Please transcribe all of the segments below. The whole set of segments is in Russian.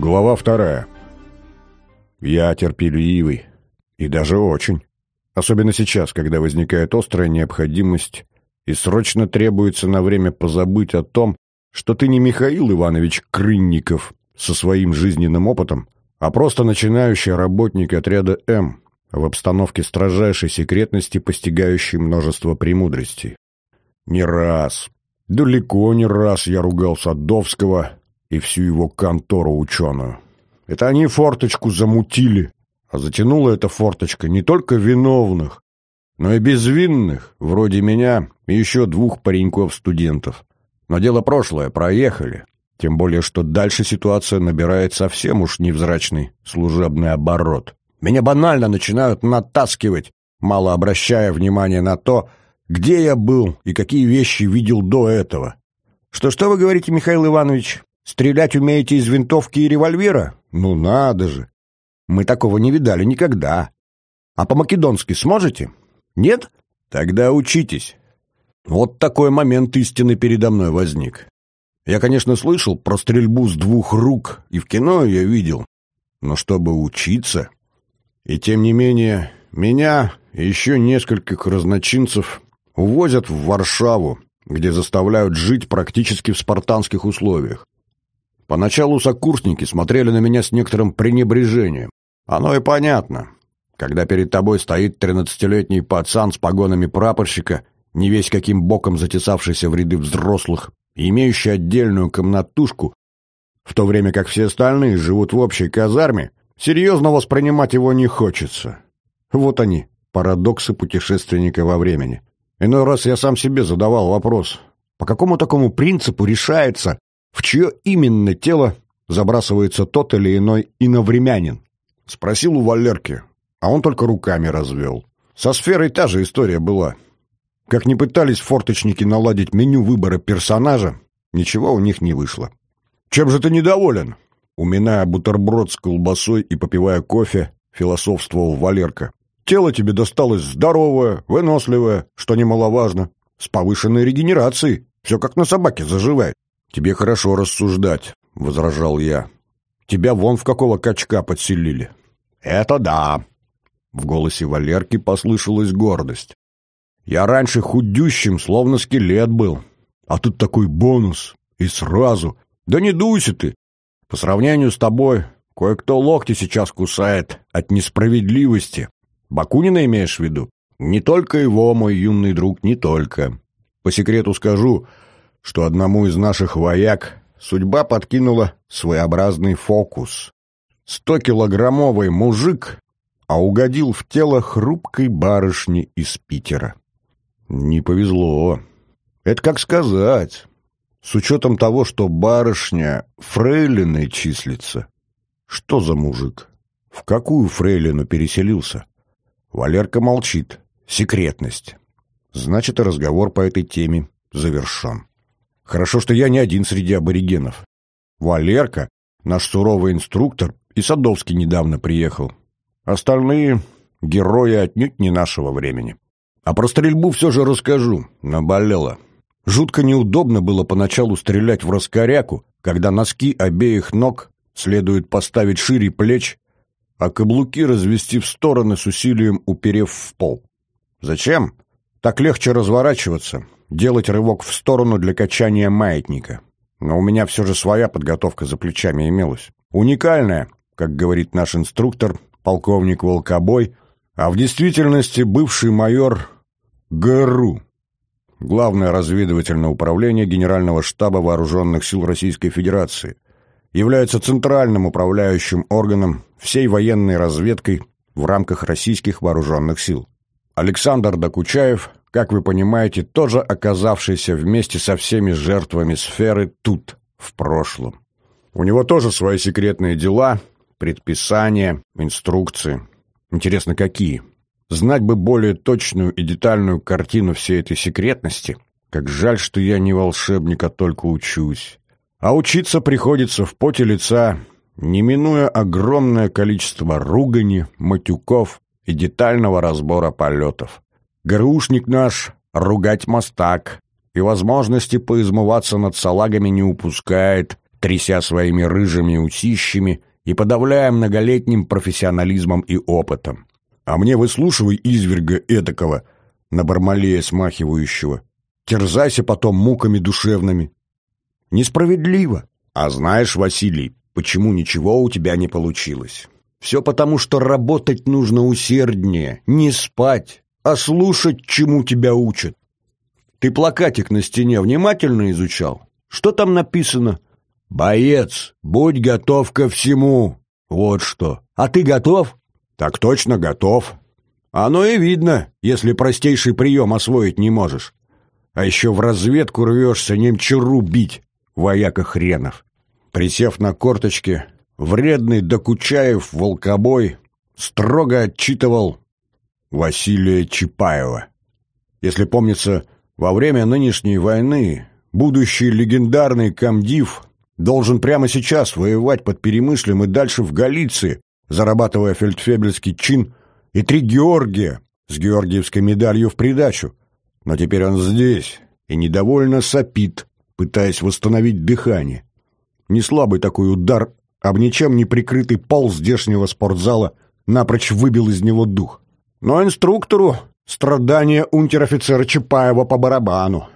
Глава вторая. Я терпеливый. И даже очень. Особенно сейчас, когда возникает острая необходимость и срочно требуется на время позабыть о том, что ты не Михаил Иванович Крынников со своим жизненным опытом, а просто начинающий работник отряда М в обстановке строжайшей секретности, постигающей множество премудростей. Не раз, далеко не раз я ругал Садовского и всю его контору ученую. Это они форточку замутили, а затянула эта форточка не только виновных, но и безвинных, вроде меня и еще двух пареньков-студентов. Но дело прошлое, проехали. Тем более, что дальше ситуация набирает совсем уж невзрачный служебный оборот. Меня банально начинают натаскивать, мало обращая внимания на то, где я был и какие вещи видел до этого. Что-что вы говорите, Михаил Иванович? Стрелять умеете из винтовки и револьвера? Ну надо же! Мы такого не видали никогда. А по-македонски сможете? Нет? Тогда учитесь. Вот такой момент истины передо мной возник. Я, конечно, слышал про стрельбу с двух рук, и в кино я видел. Но чтобы учиться... И тем не менее, меня и еще нескольких разночинцев увозят в Варшаву, где заставляют жить практически в спартанских условиях. Поначалу сокурсники смотрели на меня с некоторым пренебрежением. Оно и понятно. Когда перед тобой стоит тринадцатилетний пацан с погонами прапорщика, не весь каким боком затесавшийся в ряды взрослых, имеющий отдельную комнатушку, в то время как все остальные живут в общей казарме, серьезно воспринимать его не хочется. Вот они, парадоксы путешественника во времени. Иной раз я сам себе задавал вопрос, по какому такому принципу решается, в чье именно тело забрасывается тот или иной иновремянин. Спросил у Валерки, а он только руками развел. Со сферой та же история была. Как ни пытались форточники наладить меню выбора персонажа, ничего у них не вышло. «Чем же ты недоволен?» Уминая бутерброд с колбасой и попивая кофе, философствовал Валерка. «Тело тебе досталось здоровое, выносливое, что немаловажно, с повышенной регенерацией. Все как на собаке заживает. «Тебе хорошо рассуждать», — возражал я. «Тебя вон в какого качка подселили». «Это да!» В голосе Валерки послышалась гордость. «Я раньше худющим, словно скелет был. А тут такой бонус. И сразу. Да не дуйся ты! По сравнению с тобой, кое-кто локти сейчас кусает от несправедливости. Бакунина имеешь в виду? Не только его, мой юный друг, не только. По секрету скажу, что одному из наших вояк судьба подкинула своеобразный фокус. Сто-килограммовый мужик, а угодил в тело хрупкой барышни из Питера. Не повезло. Это как сказать. С учетом того, что барышня фрейлиной числится. Что за мужик? В какую фрейлину переселился? Валерка молчит. Секретность. Значит, разговор по этой теме завершен. Хорошо, что я не один среди аборигенов. Валерка, наш суровый инструктор, и Садовский недавно приехал. Остальные — герои отнюдь не нашего времени. А про стрельбу все же расскажу, наболело. Жутко неудобно было поначалу стрелять в раскоряку, когда носки обеих ног следует поставить шире плеч, а каблуки развести в стороны с усилием уперев в пол. Зачем? Так легче разворачиваться, делать рывок в сторону для качания маятника. Но у меня все же своя подготовка за плечами имелась. Уникальная, как говорит наш инструктор, полковник Волкобой, а в действительности бывший майор ГРУ, Главное разведывательное управление Генерального штаба Вооруженных сил Российской Федерации, является центральным управляющим органом всей военной разведкой в рамках российских вооруженных сил. Александр Докучаев как вы понимаете, тоже оказавшийся вместе со всеми жертвами сферы тут, в прошлом. У него тоже свои секретные дела, предписания, инструкции. Интересно, какие? Знать бы более точную и детальную картину всей этой секретности. Как жаль, что я не волшебник, а только учусь. А учиться приходится в поте лица, не минуя огромное количество ругани, матюков и детального разбора полетов. ГРУшник наш ругать мастак и возможности поизмываться над салагами не упускает, тряся своими рыжими усищами и подавляя многолетним профессионализмом и опытом. А мне выслушивай изверга этакого, на бармалея смахивающего. Терзайся потом муками душевными. Несправедливо. А знаешь, Василий, почему ничего у тебя не получилось? Все потому, что работать нужно усерднее, не спать, а слушать, чему тебя учат. Ты плакатик на стене внимательно изучал? Что там написано? «Боец, будь готов ко всему». Вот что. А ты готов? Так точно готов. Оно и видно, если простейший прием освоить не можешь. А еще в разведку рвешься немчуру бить, вояка хренов. Присев на корточки, вредный Докучаев волкобой строго отчитывал Василия Чапаева. Если помнится, во время нынешней войны будущий легендарный комдив должен прямо сейчас воевать под Перемышлем и дальше в Галиции, зарабатывая фельдфебельский чин и три Георгия с георгиевской медалью в придачу. Но теперь он здесь и недовольно сопит, пытаясь восстановить дыхание. Не слабый такой удар, об ничем не прикрытый пол здешнего спортзала напрочь выбил из него дух. Но инструктору страдания унтер-офицера Чапаева по барабану.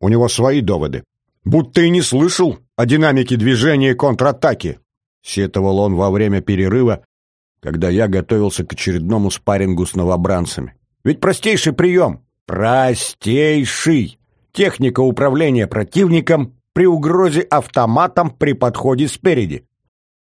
У него свои доводы. Будто и не слышал о динамике движения и контратаки. Сетовал он во время перерыва, когда я готовился к очередному спаррингу с новобранцами. Ведь простейший прием. Простейший. Техника управления противником при угрозе автоматом при подходе спереди.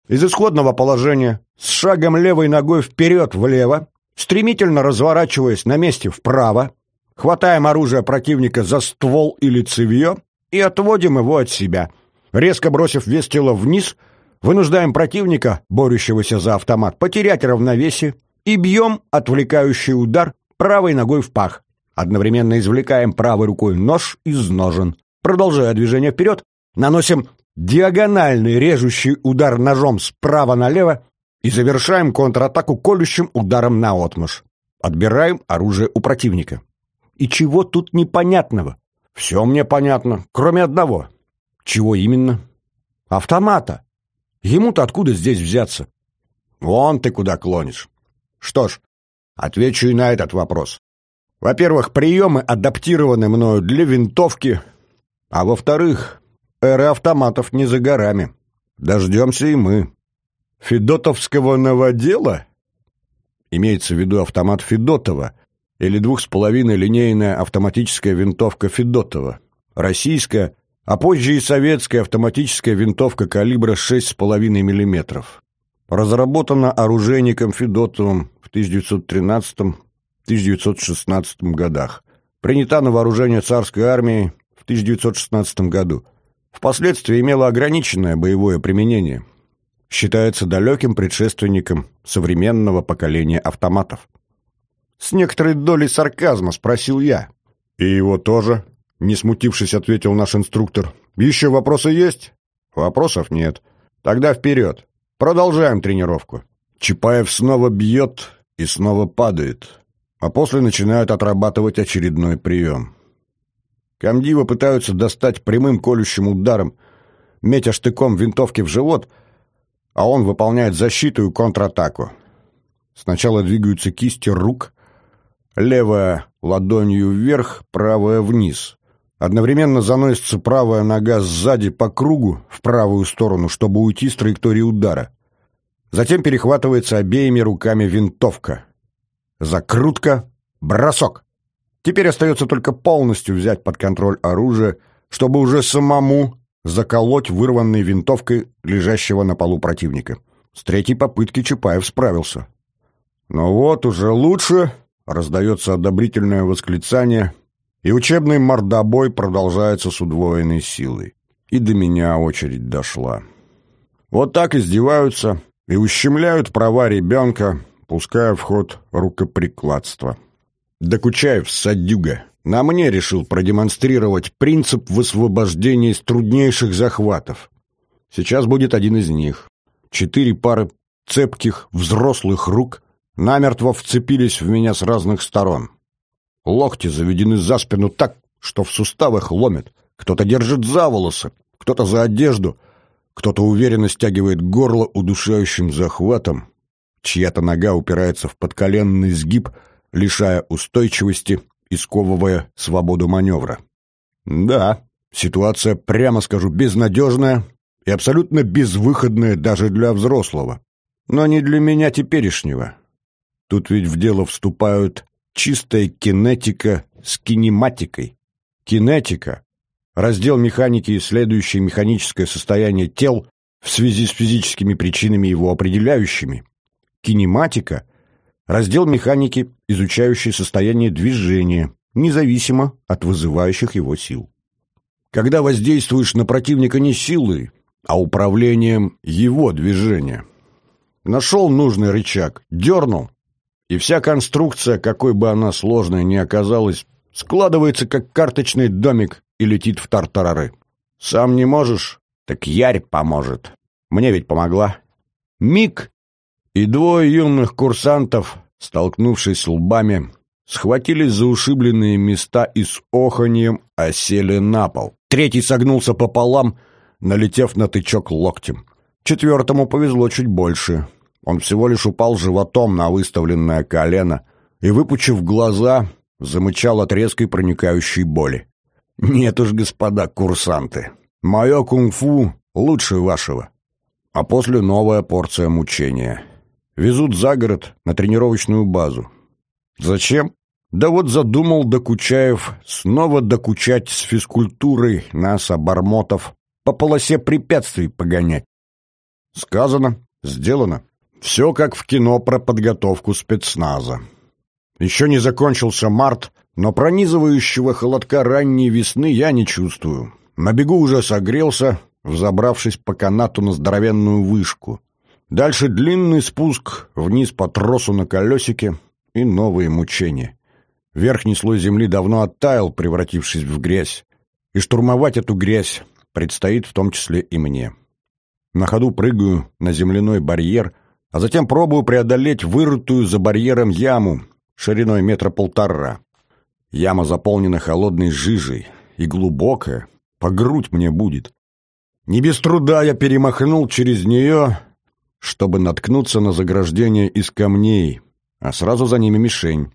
Из исходного положения, с шагом левой ногой вперед-влево, стремительно разворачиваясь на месте вправо, хватаем оружие противника за ствол или цевье и отводим его от себя. Резко бросив вес тела вниз, вынуждаем противника, борющегося за автомат, потерять равновесие и бьем отвлекающий удар правой ногой в пах. Одновременно извлекаем правой рукой нож из ножен. Продолжая движение вперед, наносим диагональный режущий удар ножом справа налево и завершаем контратаку колющим ударом на отмышь. Отбираем оружие у противника. И чего тут непонятного? Все мне понятно, кроме одного. Чего именно? Автомата. Ему-то откуда здесь взяться? Вон ты куда клонишь. Что ж, отвечу и на этот вопрос. Во-первых, приемы адаптированы мною для винтовки, а во-вторых, эра автоматов не за горами. Дождемся и мы. Федотовского новодела? Имеется в виду автомат Федотова или двух с половиной линейная автоматическая винтовка Федотова. Российская, а позже и советская автоматическая винтовка калибра 6,5 мм. Разработана оружейником Федотовым в 1913-1916 годах. Принята на вооружение царской армии в 1916 году. Впоследствии имела ограниченное боевое применение – считается далеким предшественником современного поколения автоматов. С некоторой долей сарказма спросил я. «И его тоже?» — не смутившись, ответил наш инструктор. «Еще вопросы есть?» «Вопросов нет. Тогда вперед. Продолжаем тренировку». Чапаев снова бьет и снова падает, а после начинают отрабатывать очередной прием. Комдива пытаются достать прямым колющим ударом, метя штыком винтовки в живот — а он выполняет защиту и контратаку. Сначала двигаются кисти рук, левая ладонью вверх, правая вниз. Одновременно заносится правая нога сзади по кругу в правую сторону, чтобы уйти с траектории удара. Затем перехватывается обеими руками винтовка. Закрутка, бросок. Теперь остается только полностью взять под контроль оружие, чтобы уже самому заколоть вырванной винтовкой лежащего на полу противника. С третьей попытки Чапаев справился. «Ну вот, уже лучше!» — раздается одобрительное восклицание, и учебный мордобой продолжается с удвоенной силой. И до меня очередь дошла. Вот так издеваются и ущемляют права ребенка, пуская в ход рукоприкладство. Докучаев садюга. На мне решил продемонстрировать принцип высвобождения из труднейших захватов. Сейчас будет один из них. Четыре пары цепких, взрослых рук намертво вцепились в меня с разных сторон. Локти заведены за спину так, что в суставах ломят. Кто-то держит за волосы, кто-то за одежду, Кто-то уверенно стягивает горло удушающим захватом, чья-то нога упирается в подколенный сгиб, лишая устойчивости и сковывая свободу маневра. Да, ситуация, прямо скажу, безнадежная и абсолютно безвыходная даже для взрослого. Но не для меня теперешнего. Тут ведь в дело вступают чистая кинетика с кинематикой. Кинетика — раздел механики, исследующий механическое состояние тел в связи с физическими причинами его определяющими. Кинематика — раздел механики, изучающий состояние движения, независимо от вызывающих его сил. Когда воздействуешь на противника не силой, а управлением его движения. Нашел нужный рычаг, дернул, и вся конструкция, какой бы она сложной ни оказалась, складывается как карточный домик и летит в тартарары. Сам не можешь, так Ярь поможет. Мне ведь помогла. Миг, и двое юных курсантов, столкнувшись лбами, схватились за ушибленные места и с оханьем осели на пол. Третий согнулся пополам, налетев на тычок локтем. Четвертому повезло чуть больше. Он всего лишь упал животом на выставленное колено и, выпучив глаза, замычал от резкой проникающей боли. «Нет уж, господа курсанты, мое кунг-фу лучше вашего». А после новая порция мучения. Везут за город на тренировочную базу. Зачем? Да вот задумал Докучаев снова докучать с физкультурой нас, обормотов, по полосе препятствий погонять. Сказано, сделано. Все как в кино про подготовку спецназа. Еще не закончился март, но пронизывающего холодка ранней весны я не чувствую. На бегу уже согрелся, взобравшись по канату на здоровенную вышку. Дальше длинный спуск вниз по тросу на колесике и новые мучения. Верхний слой земли давно оттаял, превратившись в грязь. И штурмовать эту грязь предстоит в том числе и мне. На ходу прыгаю на земляной барьер, а затем пробую преодолеть вырытую за барьером яму шириной метра полтора. Яма заполнена холодной жижей и глубокая, по грудь мне будет. Не без труда я перемахнул через нее, чтобы наткнуться на заграждение из камней, а сразу за ними мишень.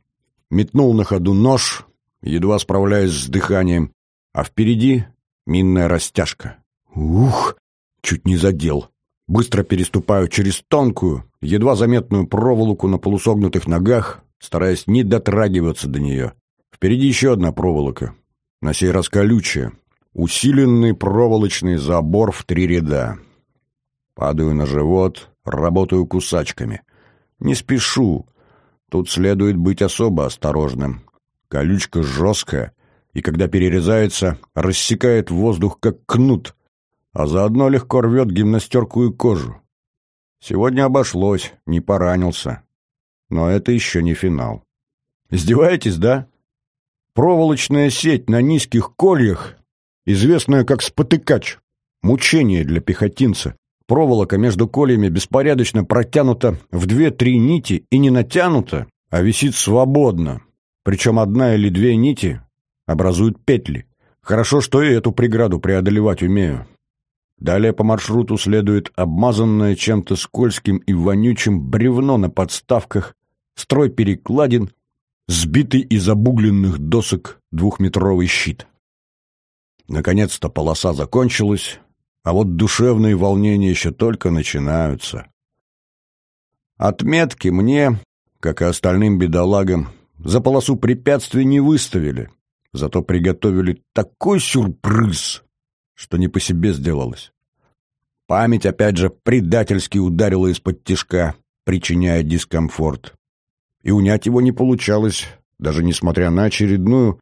Метнул на ходу нож, едва справляясь с дыханием, а впереди минная растяжка. Ух, чуть не задел. Быстро переступаю через тонкую, едва заметную проволоку на полусогнутых ногах, стараясь не дотрагиваться до нее. Впереди еще одна проволока, на сей раз колючая, усиленный проволочный забор в три ряда. Падаю на живот, работаю кусачками. Не спешу, тут следует быть особо осторожным. Колючка жесткая, и когда перерезается, рассекает воздух как кнут, а заодно легко рвет гимнастерку и кожу. Сегодня обошлось, не поранился. Но это еще не финал. Издеваетесь, да? Проволочная сеть на низких кольях, известная как спотыкач. Мучение для пехотинца. Проволока между кольями беспорядочно протянута в две-три нити и не натянута, а висит свободно. Причем одна или две нити образуют петли. Хорошо, что и эту преграду преодолевать умею. Далее по маршруту следует обмазанное чем-то скользким и вонючим бревно на подставках, строй перекладин, сбитый из обугленных досок двухметровый щит. Наконец-то полоса закончилась, а вот душевные волнения еще только начинаются. Отметки мне, как и остальным бедолагам, за полосу препятствий не выставили, зато приготовили такой сюрприз, что не по себе сделалось. Память, опять же, предательски ударила из-под тишка, причиняя дискомфорт. И унять его не получалось, даже несмотря на очередную,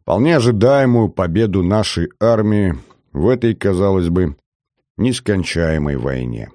вполне ожидаемую победу нашей армии в этой, казалось бы, нескончаемой войне.